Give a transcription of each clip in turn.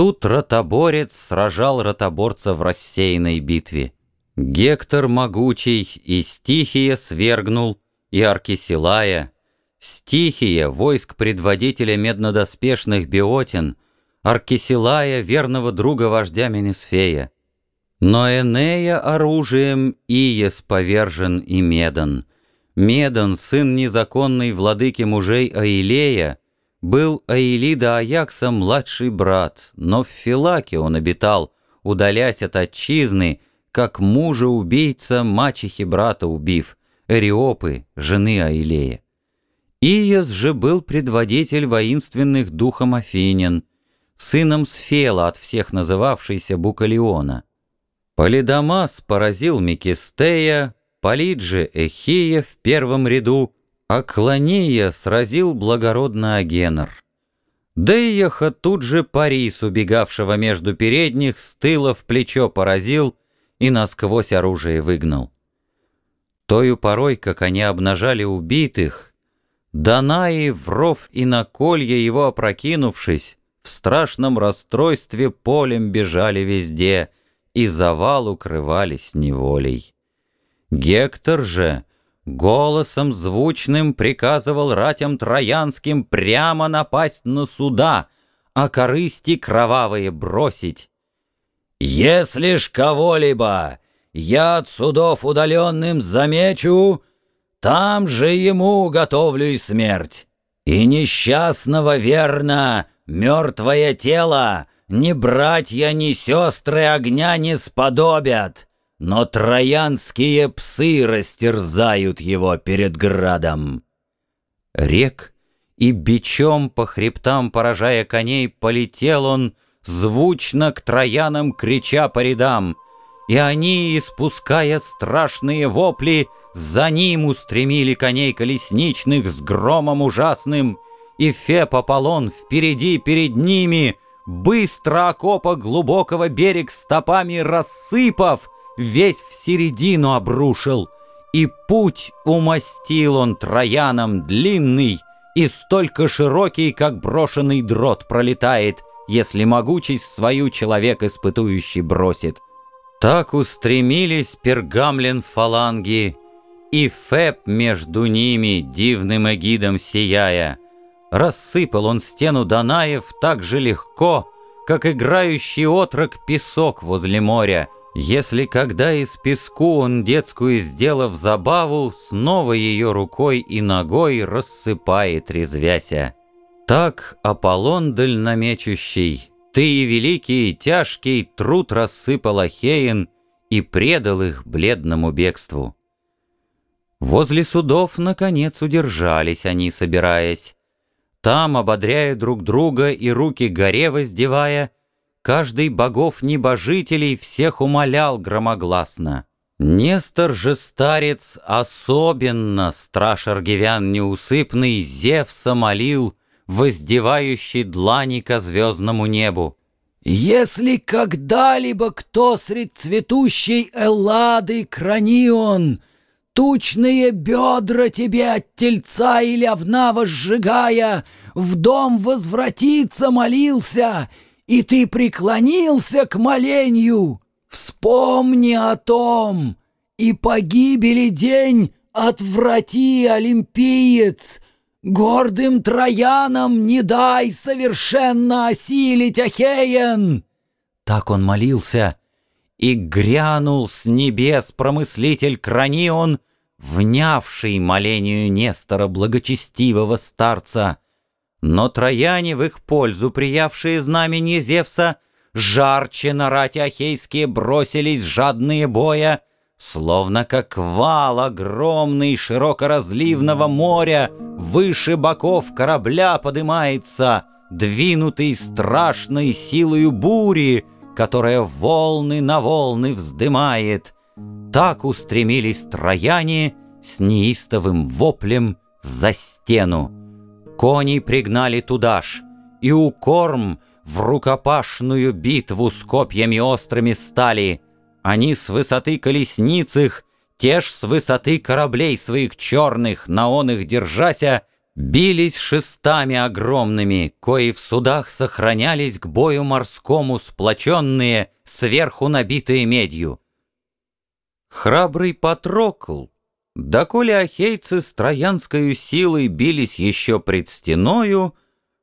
Тут ротоборец сражал ротоборца в рассеянной битве. Гектор могучий и Стихия свергнул, и Аркисилая, Стихия, войск предводителя меднодоспешных Биотин, Аркисилая, верного друга вождя Менесфея. Но Энея оружием Иес повержен и Медан. Медан, сын незаконной владыки мужей Аилея, был Аилида Аякса младший брат, но в Филаке он обитал, удалясь от отчизны, как мужа-убийца мачехи брата убив, Эриопы, жены Аилея. Иес же был предводитель воинственных духом Афинин, сыном Сфела от всех называвшийся Букалиона. Полидамас поразил Микистея, Полиджи Эхия в первом ряду, а Клония сразил благородно Агенор. Дейяха тут же Парис, убегавшего между передних, с тыла в плечо поразил и насквозь оружие выгнал. Тою порой, как они обнажали убитых, Данаи, в ров и на колье его опрокинувшись, в страшном расстройстве полем бежали везде — и завал укрывались неволей. Гектор же голосом звучным приказывал ратям троянским прямо напасть на суда, а корысти кровавые бросить. «Если ж кого-либо я от судов удаленным замечу, там же ему готовлю и смерть, и несчастного верно мертвое тело ни братья, ни сестры огня не сподобят, но троянские псы растерзают его перед градом. Рек и бичом по хребтам, поражая коней, полетел он, звучно к троянам крича по рядам, и они, испуская страшные вопли, за ним устремили коней колесничных с громом ужасным, и Феб Аполлон впереди перед ними — быстро окопа глубокого берег стопами рассыпав, весь в середину обрушил, и путь умастил он троянам длинный и столько широкий, как брошенный дрот пролетает, если могучесть свою человек испытующий бросит. Так устремились пергамлен фаланги, и Феб между ними, дивным эгидом сияя, Рассыпал он стену Данаев так же легко, как играющий отрок песок возле моря, если когда из песку он детскую сделав забаву, снова ее рукой и ногой рассыпает, резвяся. Так Аполлон дальномечущий, ты и великий и тяжкий труд рассыпал Ахеин и предал их бледному бегству. Возле судов, наконец, удержались они, собираясь. Там, ободряя друг друга и руки горе воздевая, Каждый богов-небожителей всех умолял громогласно. Нестор же старец особенно, страж аргивян неусыпный, Зевса молил, воздевающий длани ко звездному небу. «Если когда-либо кто средь цветущей Эллады кранион Тучные бедра тебе от тельца или овна возжигая, В дом возвратиться молился, и ты преклонился к моленью. Вспомни о том, и погибели день отврати, олимпиец, Гордым троянам не дай совершенно осилить Ахеен. Так он молился, и грянул с небес промыслитель Кранион, Внявший молению Нестора благочестивого старца. Но трояне в их пользу, приявшие знамени Зевса, Жарче на рати ахейские бросились жадные боя, Словно как вал огромный широкоразливного моря Выше боков корабля подымается, Двинутый страшной силою бури — которая волны на волны вздымает. Так устремились трояне с неистовым воплем за стену. Кони пригнали туда ж, и у корм в рукопашную битву с копьями острыми стали. Они с высоты колесниц их, те ж с высоты кораблей своих черных, на он их держася, Бились шестами огромными, кои в судах сохранялись к бою морскому сплоченные, сверху набитые медью. Храбрый Патрокл, доколе ахейцы с троянской силой бились еще пред стеною,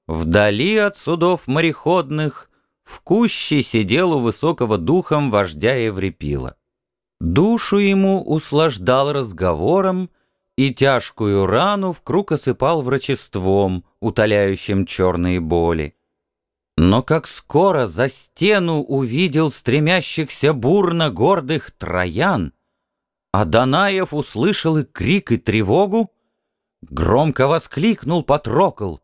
вдали от судов мореходных в куще сидел у высокого духом вождя Еврипила. Душу ему услаждал разговором, и тяжкую рану в круг осыпал врачеством, утоляющим черные боли. Но как скоро за стену увидел стремящихся бурно гордых троян, а Данаев услышал и крик, и тревогу, громко воскликнул Патрокл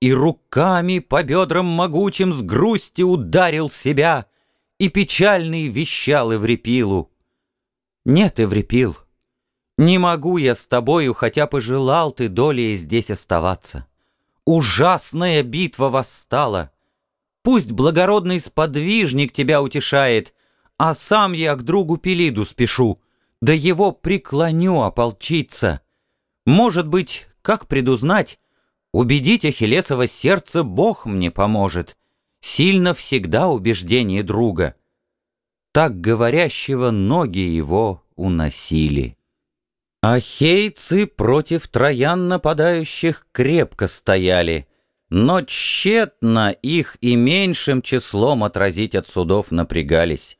и руками по бедрам могучим с грусти ударил себя и печальный вещал Эврипилу. «Нет, Эврипил, не могу я с тобою, хотя пожелал ты долей здесь оставаться. Ужасная битва восстала. Пусть благородный сподвижник тебя утешает, а сам я к другу Пелиду спешу, да его преклоню ополчиться. Может быть, как предузнать, убедить Ахиллесово сердце Бог мне поможет. Сильно всегда убеждение друга. Так говорящего ноги его уносили. Ахейцы против троян нападающих крепко стояли, но тщетно их и меньшим числом отразить от судов напрягались.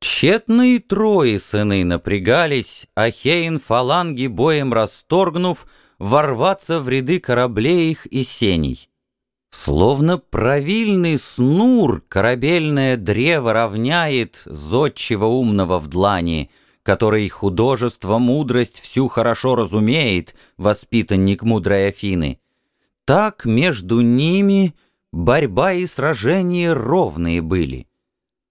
Тщетно трое сыны напрягались, Ахейн фаланги боем расторгнув, ворваться в ряды кораблей их и сеней. Словно правильный снур корабельное древо равняет зодчего умного в длани — который художество, мудрость всю хорошо разумеет, воспитанник мудрой Афины, так между ними борьба и сражения ровные были.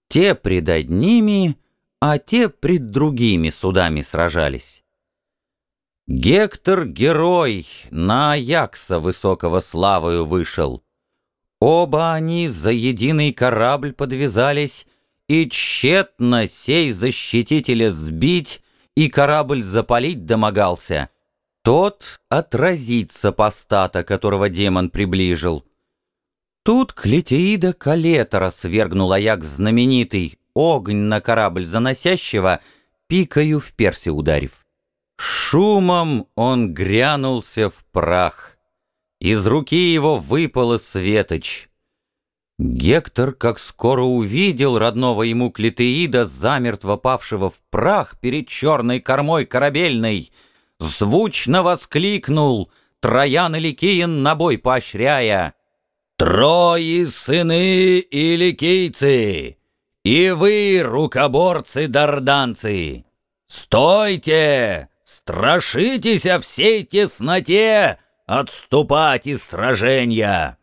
Те пред одними, а те пред другими судами сражались. Гектор — герой, на Аякса высокого славою вышел. Оба они за единый корабль подвязались и тщетно сей защитителя сбить и корабль запалить домогался. Тот отразить сопостата, которого демон приближил. Тут Клетеида Калетора свергнул Аяк знаменитый, огонь на корабль заносящего, пикою в персе ударив. Шумом он грянулся в прах. Из руки его выпала светоч — Гектор, как скоро увидел родного ему Клетеида, замертво павшего в прах перед черной кормой корабельной, звучно воскликнул, Троян и Ликиен на бой поощряя. «Трои сыны и ликийцы, и вы, рукоборцы-дарданцы, стойте, страшитесь о всей тесноте отступать из сражения!»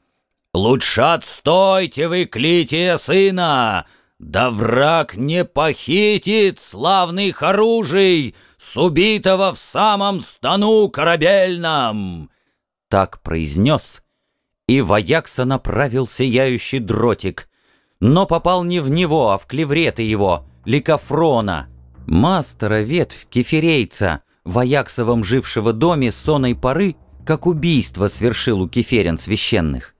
Лучше отстойте вы, Клития сына, да враг не похитит славных оружий с убитого в самом стану корабельном!» Так произнес, и воякса направил сияющий дротик, но попал не в него, а в клевреты его, ликофрона, мастера ветвь кефирейца, вояксовом жившего доме соной поры, как убийство свершил у кеферин священных.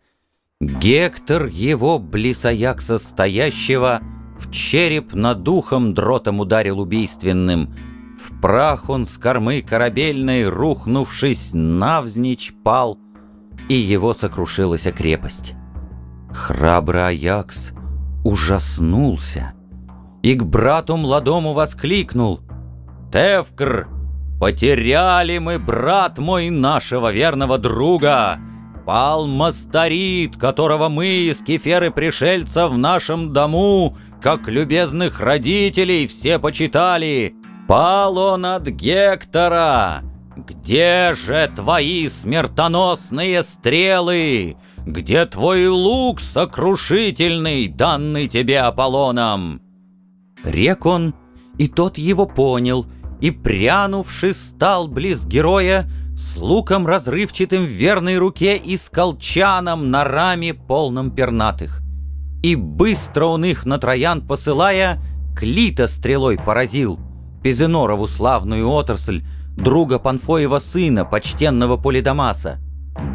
Гектор его блисоякса стоящего В череп над духом дротом ударил убийственным. В прах он с кормы корабельной, рухнувшись, навзничь пал, И его сокрушилась крепость. Храбрый Аякс ужаснулся И к брату младому воскликнул «Тевкр, потеряли мы, брат мой, нашего верного друга!» Пал Мастарит, которого мы из кеферы пришельца в нашем дому, как любезных родителей, все почитали. Пал он от Гектора. Где же твои смертоносные стрелы? Где твой лук сокрушительный, данный тебе Аполлоном?» Рек он, и тот его понял, и, прянувши, стал близ героя, с луком разрывчатым в верной руке и с колчаном на раме полном пернатых. И быстро он их на троян посылая, Клита стрелой поразил, Пезенорову славную отрасль, друга Панфоева сына, почтенного Полидамаса.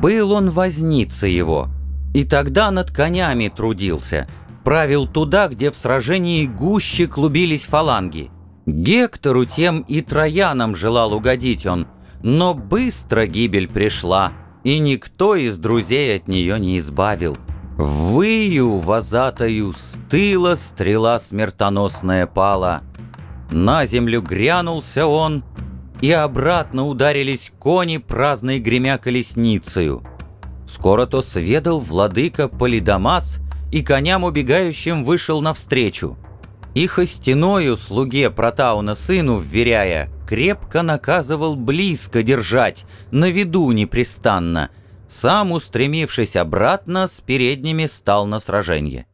Был он возница его, и тогда над конями трудился, правил туда, где в сражении гуще клубились фаланги. Гектору тем и Троянам желал угодить он, но быстро гибель пришла, и никто из друзей от нее не избавил. Выю возатою с тыла стрела смертоносная пала. На землю грянулся он, и обратно ударились кони, праздной гремя колесницею. Скоро то сведал владыка Полидамас и коням убегающим вышел навстречу. И хостиною слуге Протауна сыну вверяя, крепко наказывал близко держать, на виду непрестанно, сам, устремившись обратно, с передними стал на сраженье.